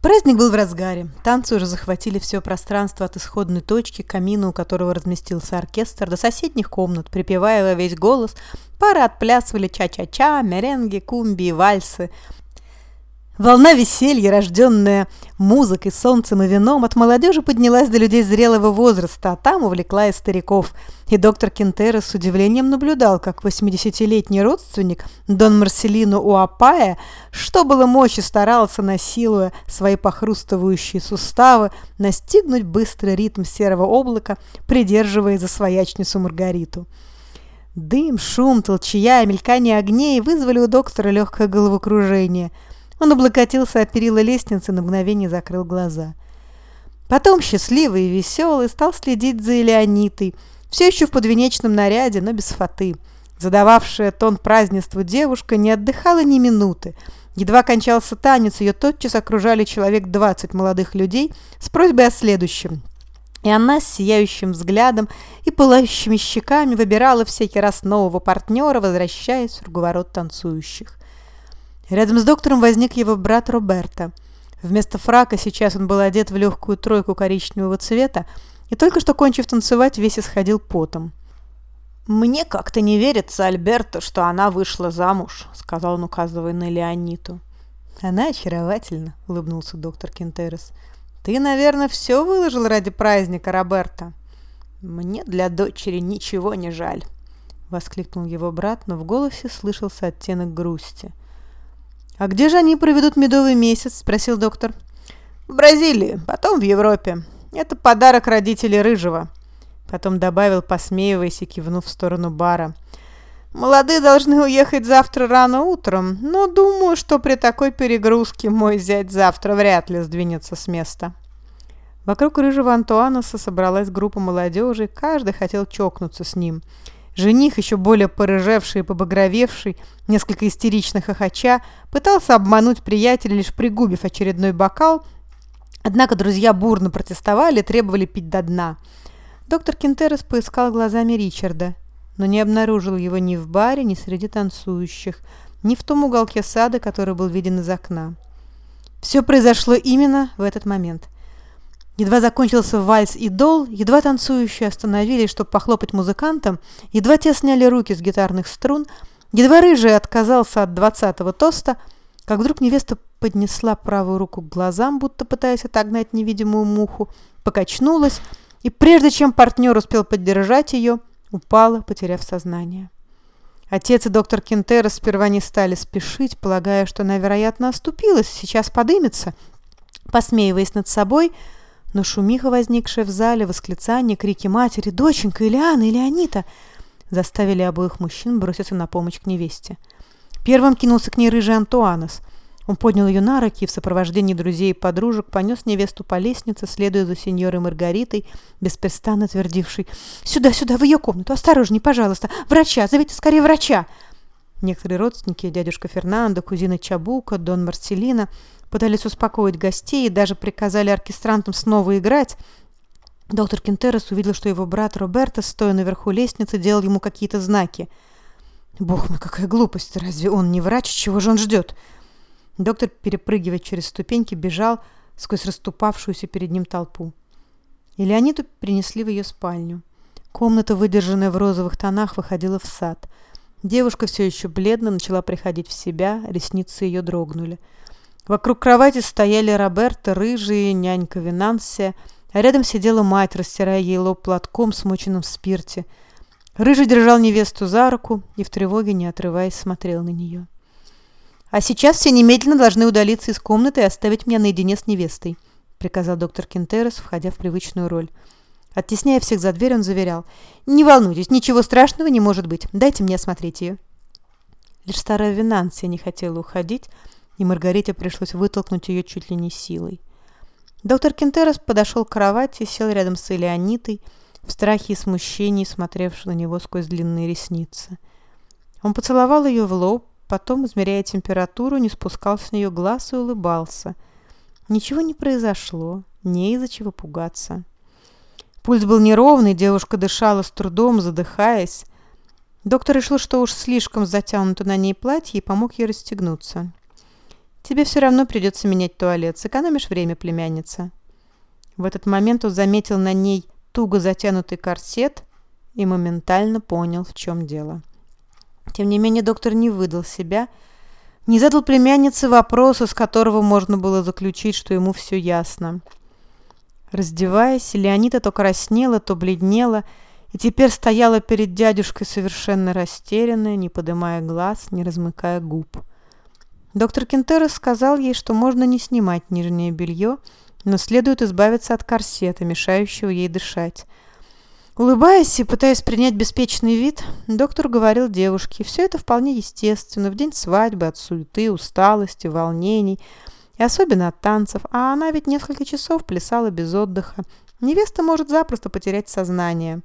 Праздник был в разгаре. Танцы уже захватили все пространство от исходной точки, камина, у которого разместился оркестр, до соседних комнат, припевая весь голос. Пары отплясывали ча-ча-ча, меренги, кумби и вальсы – Волна веселья, рожденная музыкой, солнцем и вином, от молодежи поднялась до людей зрелого возраста, а там увлекла и стариков. И доктор Кентеро с удивлением наблюдал, как 80-летний родственник Дон Марселино Уапая, что было мочи, старался, насилуя свои похрустывающие суставы, настигнуть быстрый ритм серого облака, придерживая за своячницу Маргариту. Дым, шум, толчья мелькание огней вызвали у доктора легкое головокружение – он облокотился о перила лестницы, на мгновение закрыл глаза. Потом, счастливый и веселый, стал следить за Элеонитой, все еще в подвенечном наряде, но без фаты. Задававшая тон празднеству девушка не отдыхала ни минуты. Едва кончался танец, ее тотчас окружали человек двадцать молодых людей с просьбой о следующем. И она с сияющим взглядом и пылающими щеками выбирала всякий раз нового партнера, возвращаясь в круговорот танцующих. Рядом с доктором возник его брат Роберто. Вместо фрака сейчас он был одет в легкую тройку коричневого цвета и только что, кончив танцевать, весь исходил потом. «Мне как-то не верится, Альберто, что она вышла замуж», — сказал он, указывая на Леониту. «Она очаровательна», — улыбнулся доктор Кентерес. «Ты, наверное, все выложил ради праздника, Роберто?» «Мне для дочери ничего не жаль», — воскликнул его брат, но в голосе слышался оттенок грусти. «А где же они проведут медовый месяц?» – спросил доктор. «В Бразилии, потом в Европе. Это подарок родителей Рыжего». Потом добавил, посмеиваясь и кивнув в сторону бара. «Молодые должны уехать завтра рано утром, но думаю, что при такой перегрузке мой зять завтра вряд ли сдвинется с места». Вокруг Рыжего Антуанаса собралась группа молодежи, каждый хотел чокнуться с ним – Жених, еще более порыжевший и побагровевший, несколько истерично хохоча, пытался обмануть приятеля, лишь пригубив очередной бокал, однако друзья бурно протестовали требовали пить до дна. Доктор Кентерес поискал глазами Ричарда, но не обнаружил его ни в баре, ни среди танцующих, ни в том уголке сада, который был виден из окна. Все произошло именно в этот момент – Едва закончился вальс и дол, едва танцующие остановились, чтобы похлопать музыкантам, едва те сняли руки с гитарных струн, едва рыжий отказался от двадцатого тоста, как вдруг невеста поднесла правую руку к глазам, будто пытаясь отогнать невидимую муху, покачнулась, и прежде чем партнер успел поддержать ее, упала, потеряв сознание. Отец и доктор Кентерос сперва не стали спешить, полагая, что она, вероятно, оступилась, сейчас подымется. Посмеиваясь над собой, но шумиха, возникшая в зале, восклицания, крики матери «Доченька! Ильяна! Илеонита!» заставили обоих мужчин броситься на помощь к невесте. Первым кинулся к ней рыжий Антуанос. Он поднял ее на руки и в сопровождении друзей и подружек понес невесту по лестнице, следуя за сеньорой Маргаритой, беспрестанно твердившей «Сюда, сюда, в ее комнату! Осторожней, пожалуйста! Врача! Зовите скорее врача!» Некоторые родственники, дядюшка Фернандо, кузина Чабука, Дон Марселина, пытались успокоить гостей и даже приказали оркестрантам снова играть. Доктор Кентерес увидел, что его брат Роберто, стоя наверху лестницы, делал ему какие-то знаки. Бог мой, какая глупость! Разве он не врач? Чего же он ждет? Доктор, перепрыгивая через ступеньки, бежал сквозь расступавшуюся перед ним толпу. И Леониду принесли в ее спальню. Комната, выдержанная в розовых тонах, выходила в сад. Девушка все еще бледно начала приходить в себя, ресницы ее дрогнули. Вокруг кровати стояли Роберта, рыжие, нянька Винансия, а рядом сидела мать, растирая ей лоб платком, смоченным в спирте. Рыжий держал невесту за руку и в тревоге, не отрываясь, смотрел на нее. «А сейчас все немедленно должны удалиться из комнаты и оставить меня наедине с невестой», приказал доктор Кентерес, входя в привычную роль. Оттесняя всех за дверь, он заверял. «Не волнуйтесь, ничего страшного не может быть. Дайте мне осмотреть ее». Лишь старая Винансия не хотела уходить, и Маргарите пришлось вытолкнуть ее чуть ли не силой. Доктор Кентерос подошел к кровати, сел рядом с Элеонитой, в страхе и смущении, смотревшей на него сквозь длинные ресницы. Он поцеловал ее в лоб, потом, измеряя температуру, не спускал с нее глаз и улыбался. Ничего не произошло, не из-за чего пугаться. Пульс был неровный, девушка дышала с трудом, задыхаясь. Доктор решил, что уж слишком затянуто на ней платье, и помог ей расстегнуться. Тебе все равно придется менять туалет. Сэкономишь время, племянница». В этот момент он заметил на ней туго затянутый корсет и моментально понял, в чем дело. Тем не менее, доктор не выдал себя, не задал племяннице вопроса, с которого можно было заключить, что ему все ясно. Раздеваясь, Леонида то краснела, то бледнела, и теперь стояла перед дядюшкой совершенно растерянная, не поднимая глаз, не размыкая губ. Доктор Кентерос сказал ей, что можно не снимать нижнее белье, но следует избавиться от корсета, мешающего ей дышать. Улыбаясь и пытаясь принять беспечный вид, доктор говорил девушке, все это вполне естественно, в день свадьбы от суеты, усталости, волнений, и особенно от танцев, а она ведь несколько часов плясала без отдыха. Невеста может запросто потерять сознание.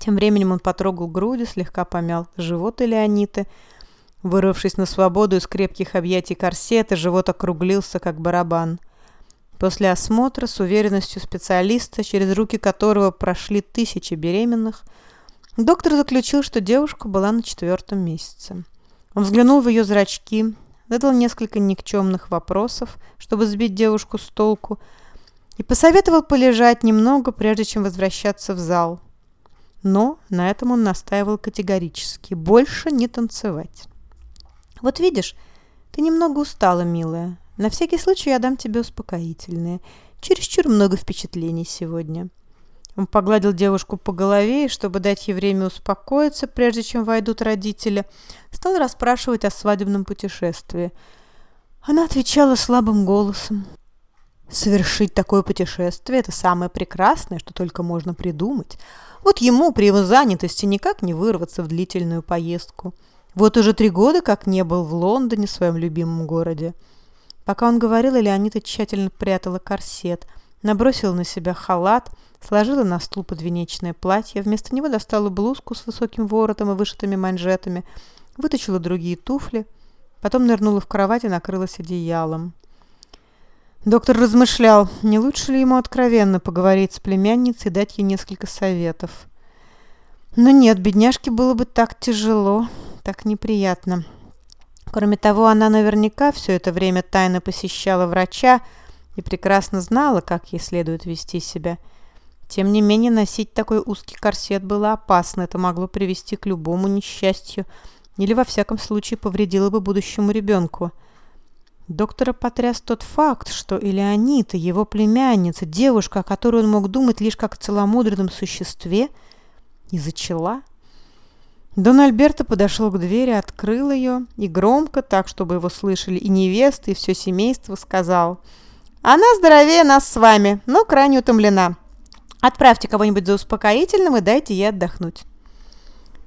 Тем временем он потрогал груди, слегка помял живот Элеониты, Вырвавшись на свободу из крепких объятий корсета, живот округлился, как барабан. После осмотра с уверенностью специалиста, через руки которого прошли тысячи беременных, доктор заключил, что девушка была на четвертом месяце. Он взглянул в ее зрачки, задал несколько никчемных вопросов, чтобы сбить девушку с толку, и посоветовал полежать немного, прежде чем возвращаться в зал. Но на этом он настаивал категорически – больше не танцевать. Вот видишь, ты немного устала, милая. На всякий случай я дам тебе успокоительное. Чересчур много впечатлений сегодня». Он погладил девушку по голове и, чтобы дать ей время успокоиться, прежде чем войдут родители, стал расспрашивать о свадебном путешествии. Она отвечала слабым голосом. «Совершить такое путешествие – это самое прекрасное, что только можно придумать. Вот ему при его занятости никак не вырваться в длительную поездку». Вот уже три года как не был в Лондоне, в своем любимом городе. Пока он говорил, Леонида тщательно прятала корсет, набросила на себя халат, сложила на стул подвенечное платье, вместо него достала блузку с высоким воротом и вышитыми манжетами, вытащила другие туфли, потом нырнула в кровать и накрылась одеялом. Доктор размышлял, не лучше ли ему откровенно поговорить с племянницей и дать ей несколько советов. Но нет, бедняжке было бы так тяжело так неприятно. Кроме того, она наверняка все это время тайно посещала врача и прекрасно знала, как ей следует вести себя. Тем не менее, носить такой узкий корсет было опасно. Это могло привести к любому несчастью или, во всяком случае, повредило бы будущему ребенку. Доктора потряс тот факт, что Элеонита, его племянница, девушка, о которой он мог думать лишь как о целомудренном существе, не зачала. Дон Альберто подошел к двери, открыл ее и громко, так, чтобы его слышали и невеста, и все семейство, сказал «Она здоровее нас с вами, но крайне утомлена. Отправьте кого-нибудь за успокоительным и дайте ей отдохнуть».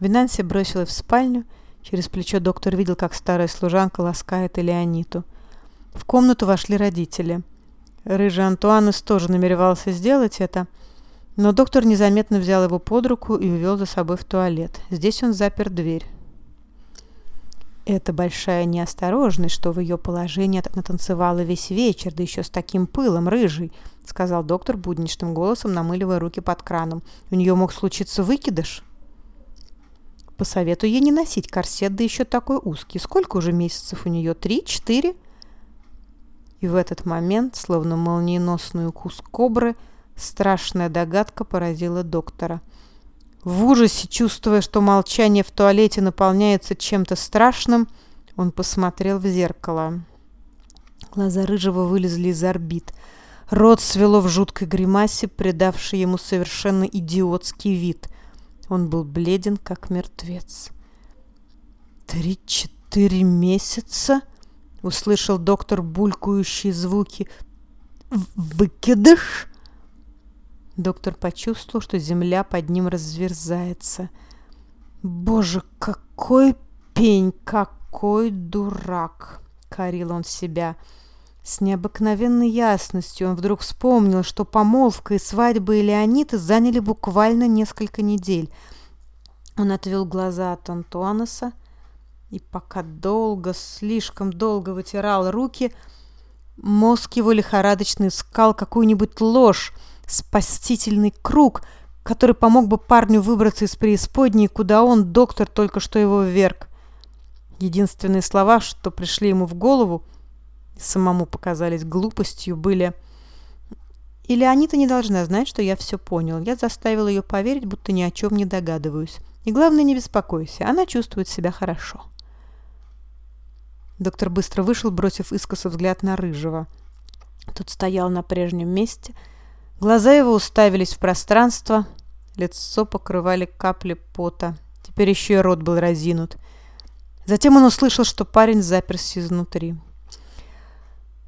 Винанси бросилась в спальню. Через плечо доктор видел, как старая служанка ласкает Элеониту. В комнату вошли родители. Рыжий Антуанес тоже намеревался сделать это – но доктор незаметно взял его под руку и увел за собой в туалет. Здесь он запер дверь. Это большая неосторожность, что в ее положении натанцевала весь вечер, да еще с таким пылом, рыжий, сказал доктор будничным голосом, намыливая руки под краном. У нее мог случиться выкидыш. Посоветую ей не носить корсет, да еще такой узкий. Сколько уже месяцев у нее? Три? Четыре? И в этот момент, словно молниеносный укус кобры, Страшная догадка поразила доктора. В ужасе, чувствуя, что молчание в туалете наполняется чем-то страшным, он посмотрел в зеркало. Глаза Рыжего вылезли из орбит. Рот свело в жуткой гримасе, придавшей ему совершенно идиотский вид. Он был бледен, как мертвец. «Три-четыре месяца?» — услышал доктор булькающие звуки. «Выкидыш?» Доктор почувствовал, что земля под ним разверзается. «Боже, какой пень, какой дурак!» — корил он себя. С необыкновенной ясностью он вдруг вспомнил, что помолвка и свадьба Леонида заняли буквально несколько недель. Он отвел глаза от Антуанеса и пока долго, слишком долго вытирал руки, мозг его лихорадочно искал какую-нибудь ложь, спасительный круг, который помог бы парню выбраться из преисподней, куда он, доктор, только что его вверг. Единственные слова, что пришли ему в голову самому показались глупостью, были... Или Анита не должна знать, что я все понял. Я заставил ее поверить, будто ни о чем не догадываюсь. И главное, не беспокойся, она чувствует себя хорошо. Доктор быстро вышел, бросив искоса взгляд на Рыжего. Тот стоял на прежнем месте. Глаза его уставились в пространство, лицо покрывали капли пота. Теперь еще и рот был разинут. Затем он услышал, что парень заперся изнутри.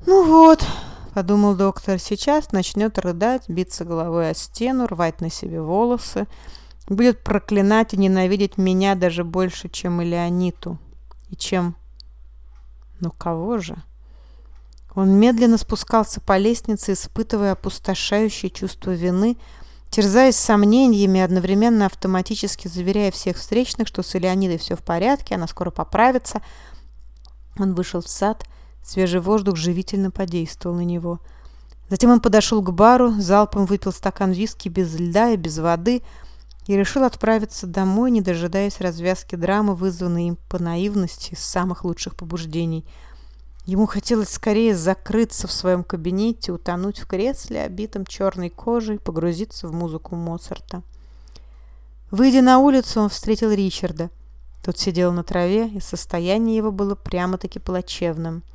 «Ну вот», — подумал доктор, — «сейчас начнет рыдать, биться головой о стену, рвать на себе волосы, будет проклинать и ненавидеть меня даже больше, чем и Леониту. И чем... Но кого же?» Он медленно спускался по лестнице, испытывая опустошающее чувство вины, терзаясь сомнениями, одновременно автоматически заверяя всех встречных, что с Леонидой все в порядке, она скоро поправится. Он вышел в сад — Свежий воздух живительно подействовал на него. Затем он подошел к бару, залпом выпил стакан виски без льда и без воды и решил отправиться домой, не дожидаясь развязки драмы, вызванной им по наивности из самых лучших побуждений. Ему хотелось скорее закрыться в своем кабинете, утонуть в кресле, обитом черной кожей, погрузиться в музыку Моцарта. Выйдя на улицу, он встретил Ричарда. Тот сидел на траве, и состояние его было прямо-таки плачевным –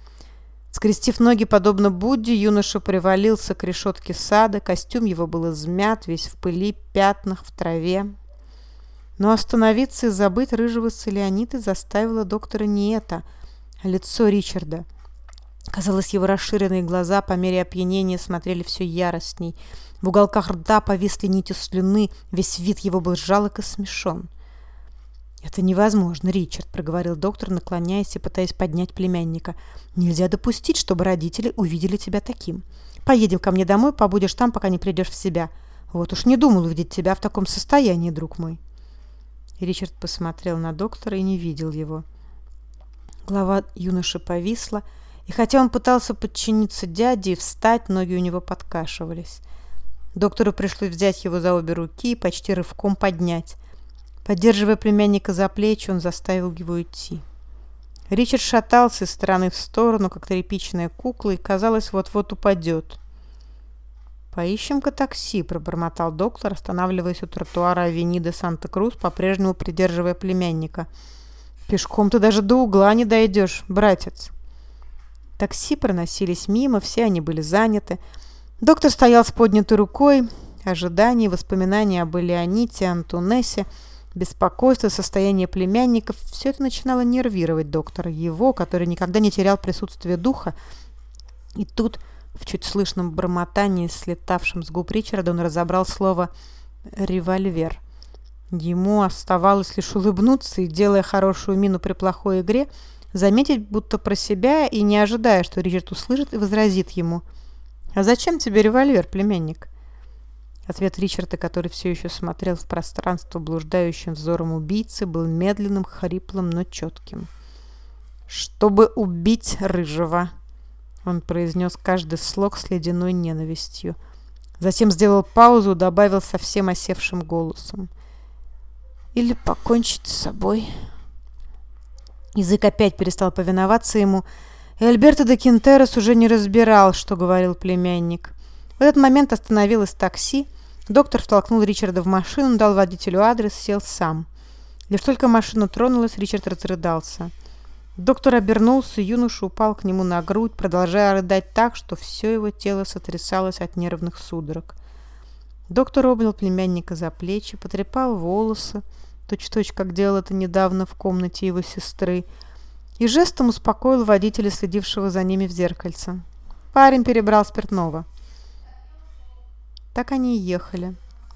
Скрестив ноги, подобно Будде, юноша привалился к решетке сада, костюм его был измят, весь в пыли, пятнах, в траве. Но остановиться и забыть рыжего Целионита заставило доктора не это, а лицо Ричарда. Казалось, его расширенные глаза по мере опьянения смотрели все яростней. В уголках рта повисли нити слюны, весь вид его был жалок и смешон. «Это невозможно, Ричард», — проговорил доктор, наклоняясь и пытаясь поднять племянника. «Нельзя допустить, чтобы родители увидели тебя таким. Поедем ко мне домой, побудешь там, пока не придешь в себя. Вот уж не думал увидеть тебя в таком состоянии, друг мой». Ричард посмотрел на доктора и не видел его. Голова юноши повисла, и хотя он пытался подчиниться дяде и встать, ноги у него подкашивались. Доктору пришлось взять его за обе руки и почти рывком поднять. Поддерживая племянника за плечи, он заставил его идти. Ричард шатался из стороны в сторону, как тряпичная кукла, и, казалось, вот-вот упадет. «Поищем-ка такси», — пробормотал доктор, останавливаясь у тротуара Авенида Санта-Крус, по-прежнему придерживая племянника. «Пешком ты даже до угла не дойдешь, братец». Такси проносились мимо, все они были заняты. Доктор стоял с поднятой рукой. Ожидания, воспоминания об Элеоните, Антунесе — Беспокойство, состояние племянников – все это начинало нервировать доктора, его, который никогда не терял присутствие духа. И тут, в чуть слышном бормотании, слетавшем с губ Ричарда, он разобрал слово «револьвер». Ему оставалось лишь улыбнуться и, делая хорошую мину при плохой игре, заметить будто про себя и не ожидая, что Ричард услышит и возразит ему. «А зачем тебе револьвер, племянник?» Ответ Ричарда, который все еще смотрел в пространство блуждающим взором убийцы, был медленным, хриплым, но четким. «Чтобы убить Рыжего!» Он произнес каждый слог с ледяной ненавистью. Затем сделал паузу, добавил совсем осевшим голосом. «Или покончить с собой». Язык опять перестал повиноваться ему, и Альберто де Кинтерос уже не разбирал, что говорил племянник. В этот момент остановилось такси, Доктор втолкнул Ричарда в машину, дал водителю адрес, сел сам. Лишь только машина тронулась, Ричард разрыдался. Доктор обернулся, юноша упал к нему на грудь, продолжая рыдать так, что все его тело сотрясалось от нервных судорог. Доктор обнял племянника за плечи, потрепал волосы, точь-в-точь, -точь, как делал это недавно в комнате его сестры, и жестом успокоил водителя, следившего за ними в зеркальце. Парень перебрал спиртного. Так они и ехали.